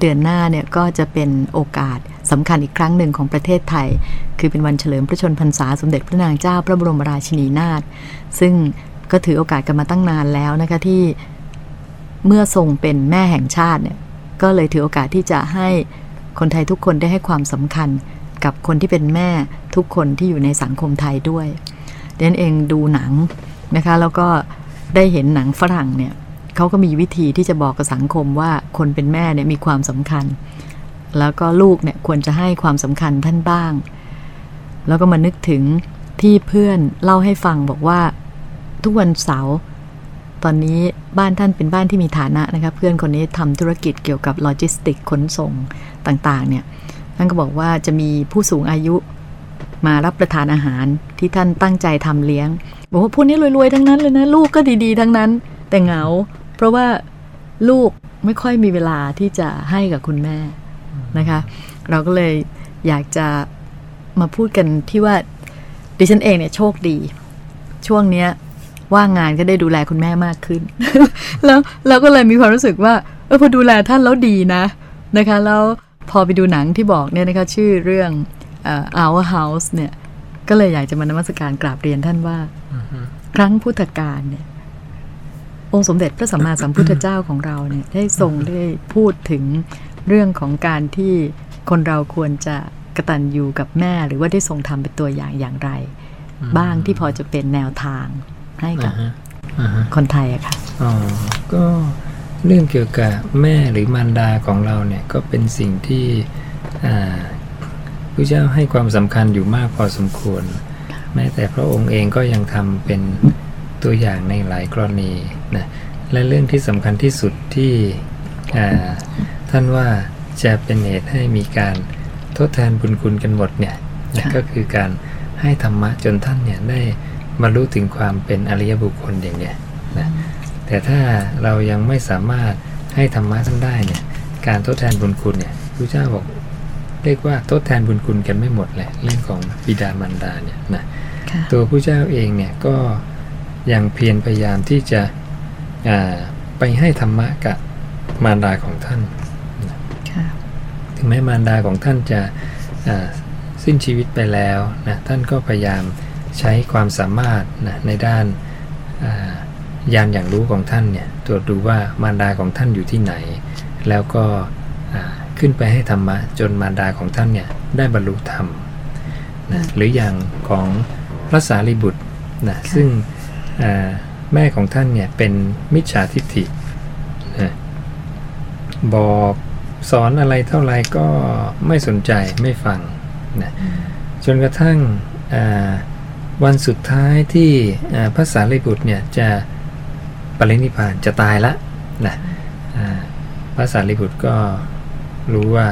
เดือนหน้าเนี่ยก็จะเป็นโอกาสสำคัญอีกครั้งหนึ่งของประเทศไทย คือเป็นวันเฉลิมพระชนพรรษาสมเด็จพระนางเจ้าพระบรมราชินีนาถซึ่งก็ถือโอกาสกันมาตั้งนานแล้วนะคะที่เมื่อทรงเป็นแม่แห่งชาติเนี่ยก็เลยถือโอกาสที่จะให้คนไทยทุกคนได้ให้ความสำคัญกับคนที่เป็นแม่ทุกคนที่อยู่ในสังคมไทยด้วยเดนเองดูหนังนะคะแล้วก็ได้เห็นหนังฝรั่งเนี่ย เขาก็มีวิธีที่จะบอกกับสังคมว่าคนเป็นแม่เนี่ยมีความสำคัญ แล้วก็ลูกเนี่ยควรจะให้ความสำคัญท่านบ้าง แล้วก็มานึกถึงที่เพื่อนเล่าให้ฟังบอกว่าทุกวันเสาร์ตอนนี้บ้านท่านเป็นบ้านที่มีฐานะนะคะเพื่อนคนนี้ทำธุรกิจเกี่ยวกับโลจิสติกขนส่งต่างๆเนี่ยท่านก็บอกว่าจะมีผู้สูงอายุมารับประทานอาหารที่ท่านตั้งใจทำเลี้ยง บอกว่าพวกนี้รวยๆ ทั้งนั้นเลยนะ ลูกก็ดีๆ ทั้งนั้น แต่เหงา เพราะว่าลูกไม่ค่อยมีเวลาที่จะให้กับคุณแม่นะคะ เราก็เลยอยากจะมาพูดกันที่ว่าดิฉันเองเนี่ยโชคดี ช่วงเนี้ยว่างงานก็ได้ดูแลคุณแม่มากขึ้น แล้วเราก็เลยมีความรู้สึกว่าเออพอดูแลท่านแล้วดีนะนะคะแล้วพอไปดูหนังที่บอกเนี่ยนะคะชื่อเรื่อง uh, Our House เนี่ยก็เลยอยากจะมานมัสการกราบเรียนท่านว่า ครั้งพุทธกาลเนี่ย องค์สมเด็จพระสัมมาสัมพุทธเจ้าของเราเนี่ยได้ทรงได้พูดถึงเรื่องของการที่คนเราควรจะกระตันอยู่กับแม่หรือว่าได้ทรงทำเป็นตัวอย่างอย่างไร บ้างที่พอจะเป็นแนวทางให้กับคนไทยอะค่ะอ๋อก็เรื่องเกี่ยวกับแม่หรือมารดาของเราเนี่ยก็เป็นสิ่งที่พระเจ้าให้ความสำคัญอยู่มากพอสมควร แม้แต่พระองค์เองก็ยังทำเป็น ตัวอย่างในหลายกรณีนะและเรื่องที่สำคัญที่สุดที่ท่านว่าจะเป็นเหตุให้มีการทดแทนบุญคุณกันหมดเนี่ยก็คือการให้ธรรมะจนท่านเนี่ยได้บรรลุถึงความเป็นอริยบุคคลอย่างเนี้ยนะแต่ถ้าเรายังไม่สามารถให้ธรรมะท่านได้เนี่ยการทดแทนบุญคุณเนี่ยพระเจ้าบอกเรียกว่าทดแทนบุญคุณกันไม่หมดเลยเรื่องของบิดามารดาเนี่ยนะตัวผู้เจ้าเองเนี่ยก็ ยังเพียรพยายามที่จะไปให้ธรรมะกับมารดาของท่าน ถึงแม้มารดาของท่านจะสิ้นชีวิตไปแล้วนะท่านก็พยายามใช้ความสามารถนะในด้านยานอย่างรู้ของท่านเนี่ยตรวจดูว่ามารดาของท่านอยู่ที่ไหน แล้วก็ขึ้นไปให้ธรรมะจนมารดาของท่านเนี่ยได้บรรลุธรรมนะหรืออย่างของพระสารีบุตรนะซึ่ง แม่ของท่านเนี่ยเป็นมิจฉาทิฏฐินะบอกสอนอะไรเท่าไรก็ไม่สนใจไม่ฟังนะจนกระทั่งวันสุดท้ายที่พระสารีบุตรเนี่ยจะปรินิพานจะตายละนะพระสารีบุตรก็รู้ว่า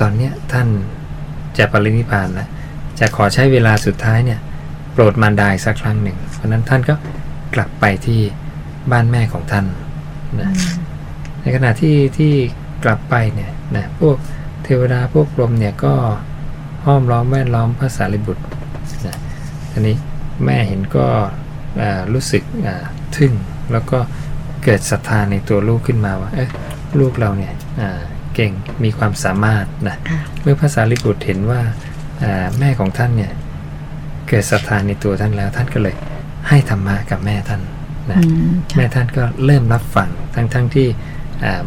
ตอนเนี้ยท่านจะปรินิพานแล้วจะขอใช้เวลาสุดท้ายเนี่ย โปรดมารดาสักครั้งหนึ่ง เพราะนั้นท่านก็กลับไปที่บ้านแม่ของท่านนะในขณะที่ที่กลับไปเนี่ยนะพวกเทวดาพวกพรหมเนี่ยก็ห้อมล้อมแวดล้อมพระสารีบุตรนะทีนี้แม่เห็นก็รู้สึกทึ่งแล้วก็เกิดศรัทธาในตัวลูกขึ้นมาว่าเอ๊ะลูกเราเนี่ยเก่งมีความสามารถนะเมื่อพระสารีบุตรเห็นว่าแม่ของท่านเนี่ย เกิดศรัทธาในตัวท่านแล้ว ท่านก็เลยให้ธรรมะกับแม่ท่านนะแม่ท่านก็เริ่มรับฟังทั้งๆทที่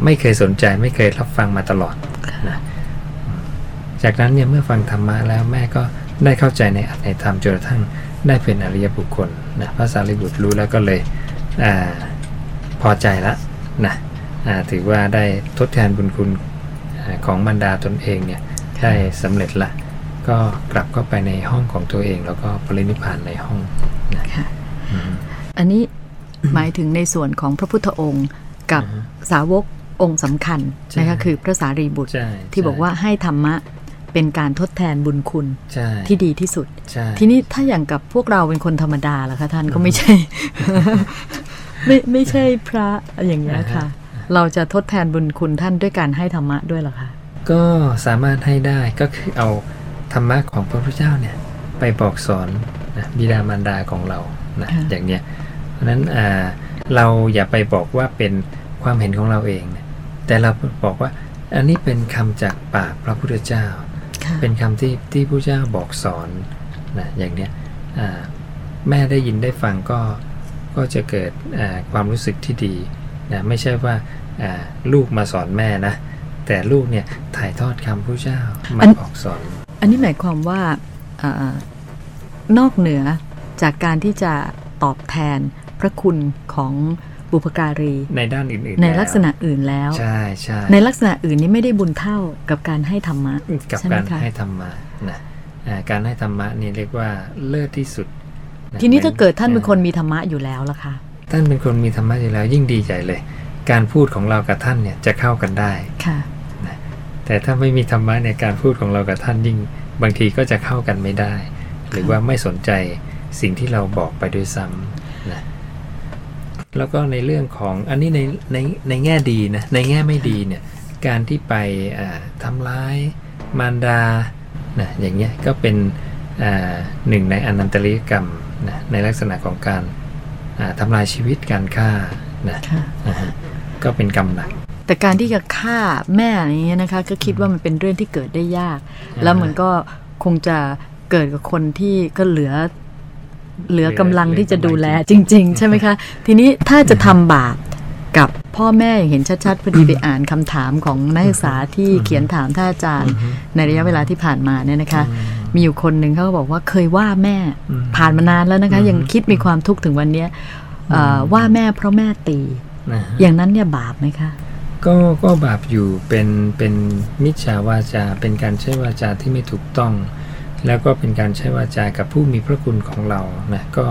ไม่เคยสนใจไม่เคยรับฟังมาตลอดนะจากนั้นเนี่ยเมื่อฟังธรรมะแล้วแม่ก็ได้เข้าใจในอัตในธรรมจนกระทั่งได้เป็นอริยบุคคลนะพระสารีบุตรรู้แล้วก็เลยอพอใจละนะถือว่าได้ทดแทนบุญคุณของบรรดาตนเองเนี่ยได้สำเร็จละ ก็กลับเข้าไปในห้องของตัวเอง แล้วก็ปรินิพานในห้องนะอันนี้หมายถึงในส่วนของพระพุทธองค์กับสาวกองค์สำคัญนะคะคือพระสารีบุตรที่บอกว่าให้ธรรมะเป็นการทดแทนบุญคุณที่ดีที่สุด ทีนี้ถ้าอย่างกับพวกเราเป็นคนธรรมดาล่ะคะท่านก็ไม่ใช่ ไม่ไม่ใช่พระอย่างนี้ค่ะ เราจะทดแทนบุญคุณท่านด้วยการให้ธรรมะด้วยหรอคะก็สามารถให้ได้ก็คือเอา ธรรมะของพระพุทธเจ้าเนี่ยไปบอกสอนนะบิดามารดาของเรานะอย่างเนี้ยเพราะนั้นเราอย่าไปบอกว่าเป็นความเห็นของเราเองแต่เราบอกว่าอันนี้เป็นคำจากปากพระพุทธเจ้าค่ะเป็นคำที่ที่พระเจ้าบอกสอนนะอย่างเนี้ยอ่าแม่ได้ยินได้ฟังก็ก็จะเกิดอ่าความรู้สึกที่ดีนะไม่ใช่ว่าอ่าลูกมาสอนแม่นะแต่ลูกเนี่ยถ่ายทอดคำพระเจ้ามาบอกสอน อันนี้หมายความว่าเออนอกเหนือจากการที่จะตอบแทนพระคุณของบุพการี ในด้านอื่นๆ ในแวลักษณะอื่นแล้ว ใช่ใช่ในลักษณะอื่นนี้ไม่ได้บุญเท่ากับการให้ธรรมะกับใช่ไหมการคะให้ธรรมะนะอ่าการให้ธรรมะนี่เรียกว่าเลิศที่สุดะทีนี้ถ้าเกิดท่านหมืเป็นคนมีธรรมะอยู่แล้วล่ะคะท่านเป็นคนมีธรรมะอยู่แล้วยิ่งดีใจเลย การพูดของเรากับท่านเนี่ยจะเข้ากันได้ค่ะ แต่ถ้าไม่มีธรรมะในการพูดของเรากับท่านยิ่ง บางทีก็จะเข้ากันไม่ได้ หรือว่าไม่สนใจสิ่งที่เราบอกไปด้วยซ้ำนะแล้วก็ในเรื่องของอันนี้ในในในแง่ดีนะในแง่ไม่ดีเนี่ยการที่ไปอ่าทำร้ายมารดานะอย่างเงี้ยก็เป็นอ่าหนึ่งในอนันตริยกรรมนะในลักษณะของการอ่าทำลายชีวิตการฆ่านะค่ะอ่าฮะก็เป็นกรรมหนัก แต่การที่จะฆ่าแม่อย่างเงี้ยนะคะ ก็คิดว่ามันเป็นเรื่องที่เกิดได้ยากอ่าแล้วมันก็คงจะเกิดกับคนที่ก็เหลือเหลือกำลังที่จะดูแลจริง ๆ ใช่ไหมคะ ทีนี้ถ้าจะทำบาปกับพ่อแม่อย่างเห็นชัดๆพอดีไปอ่านคำถามของนักศึกษาที่เขียนถามท่านอาจารย์ ในระยะเวลาที่ผ่านมาเนี่ยนะคะ มีอยู่คนหนึ่งเขาก็บอกว่าเคยว่าแม่อืมผ่านมานานแล้วนะคะอืมยังคิดมีความทุกข์ถึงวันเนี้ยเอ่อว่าแม่เพราะแม่ตีนะฮะอย่างนั้นเนี่ยบาปไหมคะ ก็ก็บาปอยู่เป็นเป็นมิจฉาวาจา เป็นการใช้วาจาที่ไม่ถูกต้อง แล้วก็เป็นการใช้วาจากับผู้มีพระคุณของเรานะก็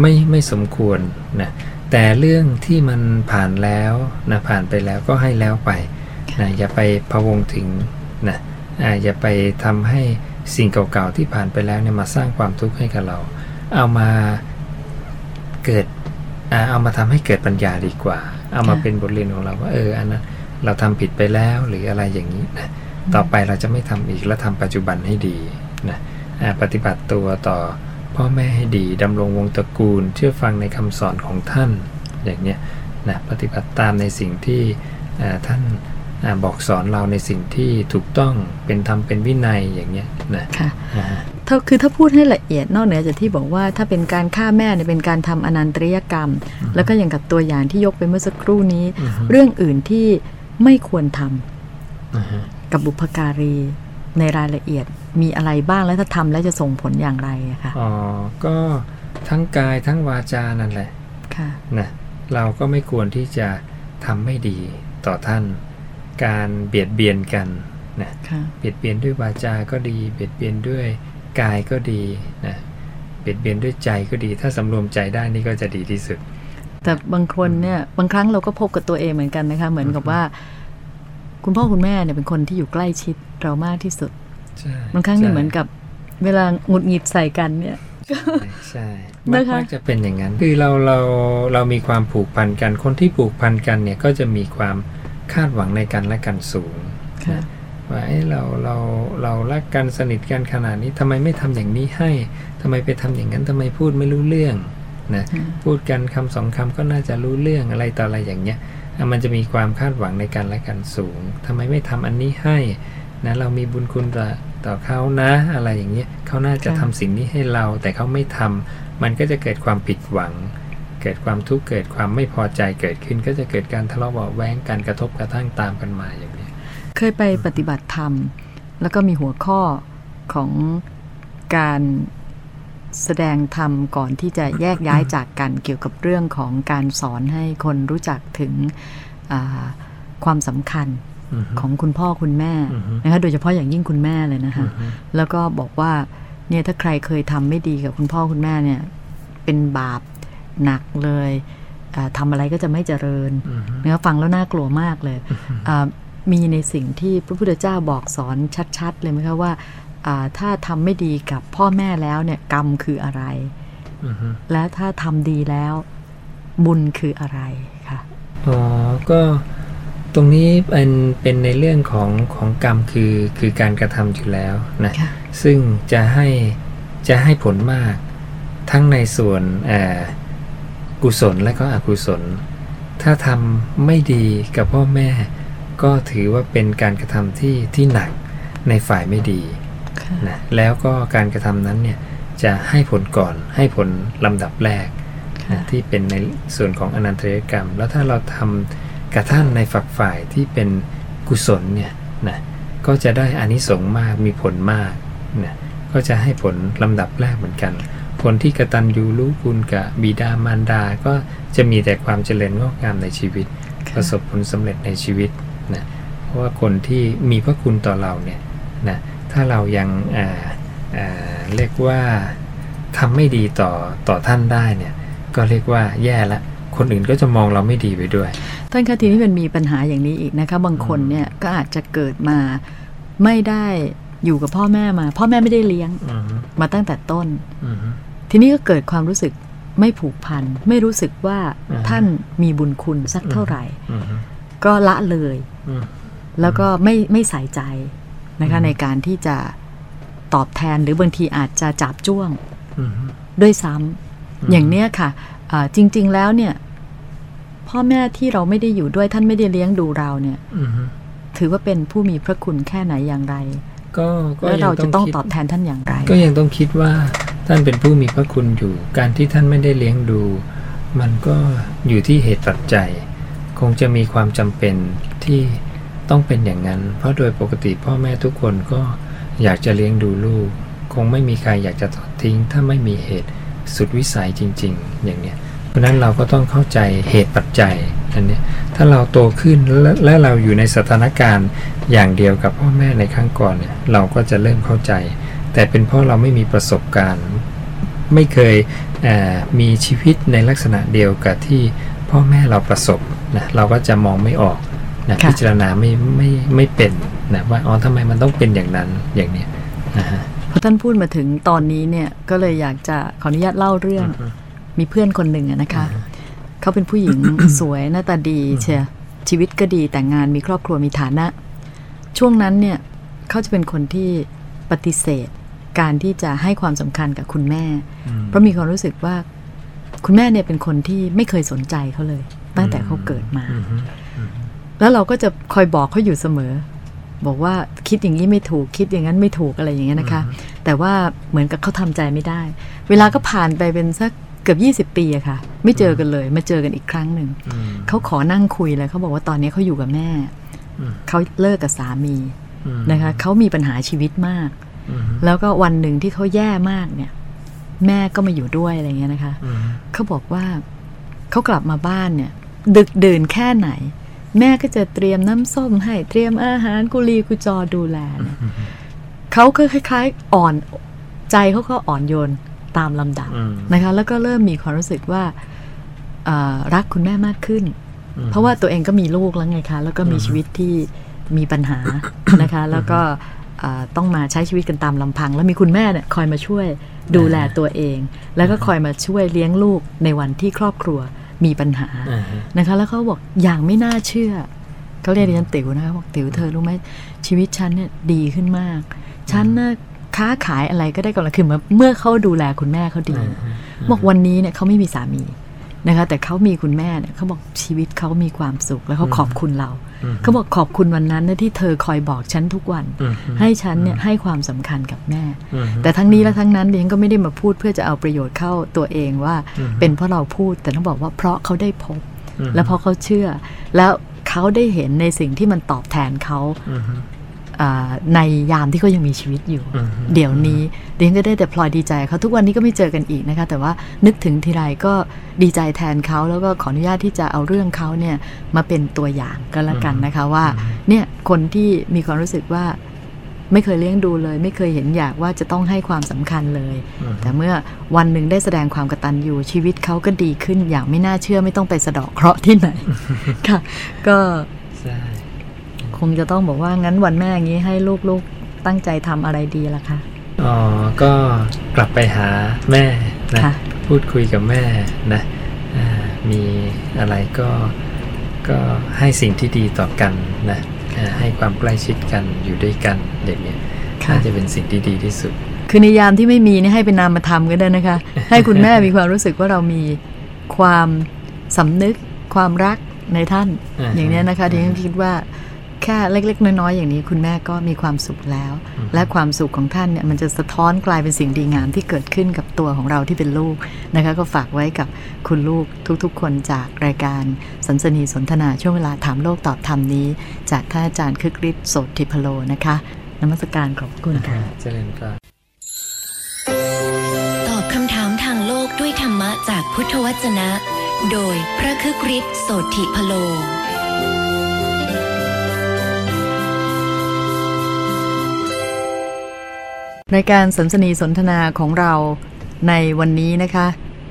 ไม่ไม่สมควรนะแต่เรื่องที่มันผ่านแล้วนะผ่านไปแล้วก็ให้แล้วไปนะอย่าไปพะวงถึงนะอ่าอย่าไปทำให้สิ่งเก่าๆที่ผ่านไปแล้วเนี่ยมาสร้างความทุกข์ให้กับเรา เอามาเกิด อ่าเอามาทำให้เกิดปัญญาดีกว่า เอามาค่ะเป็นบทเรียนของเราว่าเอออันนั้นเราทำผิดไปแล้วหรืออะไรอย่างนี้นะต่อไปเราจะไม่ทำอีกและทำปัจจุบันให้ดีนะอ่าปฏิบัติตัวต่อพ่อแม่ให้ดีดำรงวงตระกูล เชื่อฟังในคำสอนของท่านอย่างเนี้ยนะปฏิบัติตามในสิ่งที่อ่าท่านอาบอกสอนเราในสิ่งที่ถูกต้องเป็นธรรมเป็นวินัยอย่างเนี้ยนะค่ะอ่าฮะ ถ้าคือถ้าพูดให้ละเอียดนอกเหนือจากที่บอกว่าถ้าเป็นการฆ่าแม่เนี่ยเป็นการทำอนันตริยกรรม แล้วก็อย่างกับตัวอย่างที่ยกไปเมื่อสักครู่นี้อือฮึเรื่องอื่นที่ไม่ควรทำอ่าฮะกับบุพการีในรายละเอียดมีอะไรบ้างแล้วถ้าทำแล้วจะส่งผลอย่างไรอะคะอ๋อก็ทั้งกายทั้งวาจานั่นแหละค่ะนะเราก็ไม่ควรที่จะทำไม่ดีต่อท่าน การเบียดเบียนกันนะค่ะเบียดเบียนด้วยวาจาก็ดี เบียดเบียนด้วย กายก็ดีนะเบียดเบียนด้วยใจก็ดี ถ้าสำรวมใจได้นี่ก็จะดีที่สุด แต่บางคนเนี่ยบางครั้งเราก็พบกับตัวเองเหมือนกันนะคะ เหมือนกับว่า คุณพ่อคุณแม่เนี่ยเป็นคนที่อยู่ใกล้ชิดเรามากที่สุดใช่บางครั้งเนี่ยใช่เหมือนกับเวลาหงุดหงิดใส่กันเนี่ยใช่ใช่มักนะคะมักจะเป็นอย่างนั้น คือเราเราเรามีความผูกพันกัน คนที่ผูกพันกันเนี่ยก็จะมีความคาดหวังในกันและกันสูงค่ะ ว่าเอ้เราเราเรารักกันสนิทกันขนาดนี้ทำไมไม่ทำอย่างนี้ให้ทำไมไปทำอย่างนั้นทำไมพูดไม่รู้เรื่องนะค่ะพูดกันคำสองคำก็น่าจะรู้เรื่องอะไรต่ออะไรอย่างเงี้ยอะมันจะมีความคาดหวังในกันและกันสูงทำไมไม่ทำอันนี้ให้นะเรามีบุญคุณต่อต่อเขานะ อะไรอย่างเงี้ยเขาน่าจะค่ะทำสิ่งนี้ให้เรา แต่เขาไม่ทำมันก็จะเกิดความผิดหวัง เกิดความทุกข์เกิดความไม่พอใจเกิดขึ้น ก็จะเกิดการทะเลาะเบาะแว้งการกระทบกระทั่งตามกันมาอย่างนี้ย เคยไปปฏิบัติธรรม แล้วก็มีหัวข้อของการแสดงธรรมก่อนที่จะแยกย้ายจากกันเกี่ยวกับเรื่องของการสอนให้คนรู้จักถึงอ่าความสำคัญอือฮึของคุณพ่อคุณแม่อือฮึนะคะโดยเฉพาะอย่างยิ่งคุณแม่เลยนะคะอือฮึแล้วก็บอกว่าเนี่ยถ้าใครเคยทำไม่ดีกับคุณพ่อคุณแม่เนี่ยเป็นบาปหนักเลยอ่าทำอะไรก็จะไม่เจริญอือฮึเนื้อฟังแล้วน่ากลัวมากเลยอ่า มีในสิ่งที่พระพุทธเจ้าบอกสอนชัด ๆ เลยไหมคะว่าอ่าถ้าทำไม่ดีกับพ่อแม่แล้วเนี่ยกรรมคืออะไรอือฮึและถ้าทำดีแล้วบุญคืออะไรคะอ๋อก็ตรงนี้เป็นเป็นในเรื่องของของกรรมคือคือการกระทำอยู่แล้วนะค่ะซึ่งจะให้จะให้ผลมากทั้งในส่วนเอ่อกุศลและก็อกุศล ถ้าทำไม่ดีกับพ่อแม่ ก็ถือว่าเป็นการกระทำที่ที่หนักในฝ่ายไม่ดีนะแล้วก็การกระทำนั้นเนี่ยจะให้ผลก่อนให้ผลลำดับแรกนะที่เป็นในส่วนของอนันตริยกรรม แล้วถ้าเราทำกระทั่นในฝักฝ่ายที่เป็นกุศลเนี่ยนะก็จะได้อานิสงส์มากมีผลมากนะก็จะให้ผลลำดับแรกเหมือนกัน ผลที่กตัญญูรู้คุณกับบิดามารดา ก็จะมีแต่ความเจริญงอกงามในชีวิต ประสบผลสำเร็จในชีวิตนะเพราะ ว่าคนที่มีพระคุณต่อเราเนี่ยนะถ้าเรายังอ่าอ่าเรียกว่าทำไม่ดีต่อต่อท่านได้เนี่ยก็เรียกว่าแย่ละคนอื่นก็จะมองเราไม่ดีไปด้วย ท่านคะทีนี้มันมีปัญหาอย่างนี้อีกนะคะ บางคนเนี่ยก็อาจจะเกิดมาไม่ได้อยู่กับพ่อแม่มา พ่อแม่ไม่ได้เลี้ยงอือฮึมาตั้งแต่ต้นอือฮึทีนี้ก็เกิดความรู้สึกไม่ผูกพัน ไม่รู้สึกว่าอ่าฮะท่านมีบุญคุณสักเท่าไหร่อือฮึก็ละเลยอืม แล้วก็ไม่ไม่ใส่ใจนะคะอืมในการที่จะตอบแทนหรือบางทีอาจจะจับจ้วงอือฮึด้วยซ้ำมอย่างเนี้ยค่ะอ่าจริง ๆ แล้วเนี่ย พ่อแม่ที่เราไม่ได้อยู่ด้วยท่านไม่ได้เลี้ยงดูเราเนี่ยอือฮึถือว่าเป็นผู้มีพระคุณแค่ไหนอย่างไร ก็ก็แล้วยัเราจะต้องคิดตอบแทนท่านอย่างไร ก็ยังต้องคิดว่าท่านเป็นผู้มีพระคุณอยู่ การที่ท่านไม่ได้เลี้ยงดู มันก็อยู่ที่เหตุปัจจัย คงจะมีความจำเป็นที่ ต้องเป็นอย่างนั้น เพราะโดยปกติพ่อแม่ทุกคนก็อยากจะเลี้ยงดูลูก คงไม่มีใครอยากจะทอดทิ้ง ถ้าไม่มีเหตุสุดวิสัยจริง ๆ อย่างเนี้ยเพราะนั้นเราก็ต้องเข้าใจเหตุปัจจัยอันนี้ถ้าเราโตขึ้นและและเราอยู่ในสถานการณ์อย่างเดียวกับพ่อแม่ในครั้งก่อนเนี่ยเราก็จะเริ่มเข้าใจ แต่เป็นเพราะเราไม่มีประสบการณ์ ไม่เคยเมีชีวิตในลักษณะเดียวกับที่พ่อแม่เราประสบนะเราก็จะมองไม่ออก นะค่ะพิจารณาไม่ไม่ไม่เป็นนะว่าอ๋อทำไมมันต้องเป็นอย่างนั้นอย่างเนี้ยนะฮะพอท่านพูดมาถึงตอนนี้เนี่ยก็เลยอยากจะขออนุญาตเล่าเรื่องอือฮึมีเพื่อนคนหนึ่งอะนะคะเขาเป็นผู้หญิงสวยหน้าตาดีเชียชีวิตก็ดีแต่งงานมีครอบครัวมีฐานะ ช่วงนั้นเนี่ยเขาจะเป็นคนที่ปฏิเสธการที่จะให้ความสำคัญกับคุณแม่อืมเพราะมีความรู้สึกว่า คุณแม่เนี่ยเป็นคนที่ไม่เคยสนใจเขาเลย ตั้งแต่เขาเกิดมาอือฮึ แล้วเราก็จะคอยบอกเขาอยู่เสมอ บอกว่าคิดอย่างนี้ไม่ถูกคิดอย่างนั้นไม่ถูกอะไรอย่างเงี้ยนะคะ แต่ว่าเหมือนกับเขาทำใจไม่ได้ เวลาก็ผ่านไปเป็นสักเกือบ 20 ปีอะค่ะ ไม่เจอกันเลย มาเจอกันอีกครั้งหนึ่งอืมเขาขอนั่งคุยเลยเขาบอกว่าตอนนี้เขาอยู่กับแม่อืมเขาเลิกกับสามีอืมนะคะเขามีปัญหาชีวิตมากอืมแล้วก็วันหนึ่งที่เขาแย่มากเนี่ย แม่ก็มาอยู่ด้วยอะไรเงี้ยนะคะอืมเขาบอกว่าเขากลับมาบ้านเนี่ย ดึกดื่นแค่ไหน แม่ก็จะเตรียมน้ำส้มให้เตรียมอาหารกุลีกุจอดูแลเนี่ยเขาก็คล้าย ๆ อ่อนใจเขาก็อ่อนโยนตามลำดับอืมนะคะ แล้วก็เริ่มมีความรู้สึกว่าเอ่อรักคุณแม่มากขึ้นอืมเพราะว่าตัวเองก็มีลูกแล้วไงคะ แล้วก็มีชีวิตที่มีปัญหานะคะ แล้วก็เอ่อต้องมาใช้ชีวิตกันตามลำพัง แล้วมีคุณแม่เนี่ยคอยมาช่วยดูแลตัวเอง แล้วก็คอยมาช่วยเลี้ยงลูกในวันที่ครอบครัว มีปัญหาอ่าฮะนะคะ แล้วเขาบอกอย่างไม่น่าเชื่อเขาเรียกดิฉันติ๋วนะคะบอกติ๋วเธอรู้ไหมชีวิตฉันเนี่ยดีขึ้นมาก ฉันน่ะค้าขายอะไรก็ได้กำไรคือเมื่อเมื่อเขาดูแลคุณแม่เขาดีอ่าฮะบอกวันนี้เนี่ยเขาไม่มีสามี นะคะแต่เขามีคุณแม่เนี่ยเขาบอกชีวิตเขามีความสุขแล้วเขาขอบคุณเราอืมเขาบอกขอบคุณวันนั้นนะที่เธอคอยบอกฉันทุกวันอืมให้ฉันเนี่ยให้ความสำคัญกับแม่อืมแต่ทั้งนี้และทั้งนั้นเองก็ไม่ได้มาพูดเพื่อจะเอาประโยชน์เข้าตัวเองว่าอืมเป็นเพราะเราพูดแต่ต้องบอกว่าเพราะเขาได้พบอืมแล้วเพราะเขาเชื่อ แล้วเขาได้เห็นในสิ่งที่มันตอบแทนเขาอืมอ่า ในยามที่เขายังมีชีวิตอยู่อืมเดี๋ยวนี้เดียนก็ได้แต่พลอยดีใจเขาทุกวันนี้ก็ไม่เจอกันอีกนะคะ แต่ว่านึกถึงทีไรก็ดีใจแทนเขาแล้วก็ขออนุญาตที่จะเอาเรื่องเขาเนี่ยมาเป็นตัวอย่างก็แล้วกันนะคะว่าเนี่ยคนที่มีความรู้สึกว่าไม่เคยเลี้ยงดูเลย ไม่เคยเห็นอยากว่าจะต้องให้ความสำคัญเลยอืมแต่เมื่อวันหนึ่งได้แสดงความกตัญญูชีวิตเขาก็ดีขึ้นอย่างไม่น่าเชื่อไม่ต้องไปสะเดาะเคราะห์ที่ไหนค่ะ ก็ใช่ คงจะต้องบอกว่างั้นวันแม่อย่างนี้ให้ลูกๆตั้งใจทำอะไรดีล่ะคะอ๋อก็กลับไปหาแม่นะค่ะพูดคุยกับแม่นะอ่ามีอะไรก็ก็ให้สิ่งที่ดีต่อกันนะอ่าให้ความใกล้ชิดกันอยู่ด้วยกันอย่างเนี้ยค่ะน่าจะเป็นสิ่งที่ดีที่สุด คือในยามที่ไม่มีนี่ให้เป็นนามธรรมก็ได้นะคะ ให้คุณแม่มีความรู้สึกว่าเรามีความสำนึกความรักในท่านอ่าฮะอย่างเนี้ยนะคะอ่าฮะที่ฉันคิดว่า แค่เล็ก ๆ น้อยๆอย่างนี้คุณแม่ก็มีความสุขแล้ว และความสุขของท่านเนี่ยมันจะสะท้อนกลายเป็นสิ่งดีงามที่เกิดขึ้นกับตัวของเราที่เป็นลูกนะคะก็ฝากไว้กับคุณลูกทุกๆ คนจากรายการสันสนีสนทนาช่วงเวลาถามโลกตอบธรรมนี้ จากท่านอาจารย์คึกฤทธิ์โสติพโลนะคะนมัสการขอบคุณค่ะเจริญพรตอบคำถามทางโลกด้วยธรรมะจากพุทธวจนะ โดยพระคึกฤทธิ์โสติพโล รายการสันสนีสนทนาของเราในวันนี้นะคะ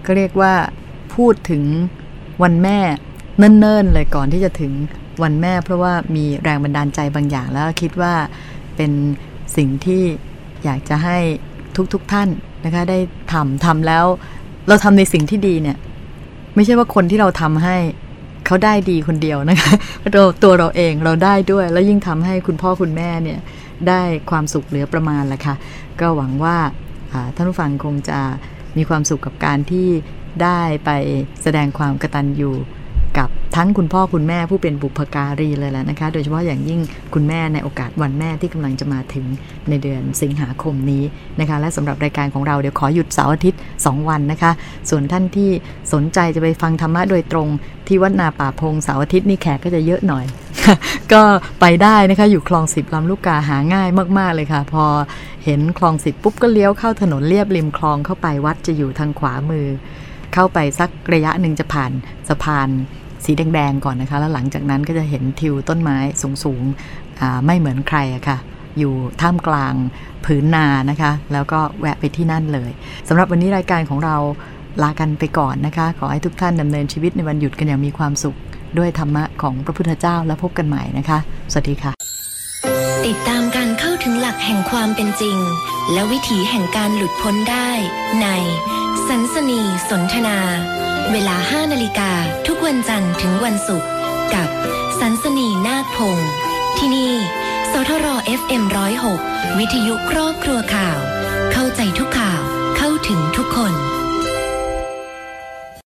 ก็เรียกว่าพูดถึงวันแม่เนิ่นๆเลยก่อนที่จะถึงวันแม่ เพราะว่ามีแรงบันดาลใจบางอย่างแล้วคิดว่าเป็นสิ่งที่อยากจะให้ทุกๆทท่านนะคะได้ทำทำแล้ว เราทำในสิ่งที่ดีเนี่ย ไม่ใช่ว่าคนที่เราทำให้เขาได้ดีคนเดียวนะคะเราตัวเราเองเราได้ด้วย แล้วยิ่งทำให้คุณพ่อคุณแม่เนี่ยได้ความสุขเหลือประมาณละค่ะ ก็หวังว่าท่านผู้ฟังคงจะมีความสุขกับการที่ได้ไปแสดงความกตัญญูกับ ทั้งคุณพ่อคุณแม่ผู้เป็นบุพการีเลยแหละนะคะ โดยเฉพาะอย่างยิ่งคุณแม่ในโอกาสวันแม่ที่กำลังจะมาถึงในเดือนสิงหาคมนี้นะคะ และสำหรับรายการของเราเดี๋ยวขอหยุดเสาร์อาทิตย์ 2 วันนะคะ ส่วนท่านที่สนใจจะไปฟังธรรมะโดยตรงที่วัดนาป่าพงเสาร์อาทิตย์นี่แขกก็จะเยอะหน่อย ก็ไปได้นะคะอยู่คลองสิบลำลูกกาหาง่ายมากๆเลยค่ะ พอเห็นคลองสิบปุ๊บก็เลี้ยวเข้าถนนเลียบริมคลองเข้าไปวัดจะอยู่ทางขวามือ เข้าไปสักระยะหนึ่งจะผ่านสะพาน สีแดงๆก่อนนะคะ แล้วหลังจากนั้นก็จะเห็นทิวต้นไม้สูงๆไม่เหมือนใครอะค่ะ อยู่ท่ามกลางผืนนานะคะ แล้วก็แวะไปที่นั่นเลยสำหรับวันนี้รายการของเราลากันไปก่อนนะคะ ขอให้ทุกท่านดำเนินชีวิตในวันหยุดกันอย่างมีความสุข ด้วยธรรมะของพระพุทธเจ้าแล้วพบกันใหม่นะคะ สวัสดีค่ะ ติดตามการเข้าถึงหลักแห่งความเป็นจริง และวิถีแห่งการหลุดพ้นได้ ในสันสนีสนทนา เวลา 5 นาฬิกาทุกวันจันทร์ถึงวันศุกร์กับสันสนีนาคพงศ์ที่นี่ สทร FM 106 วิทยุครอบครัวข่าว เข้าใจทุกข่าวเข้าถึงทุกคน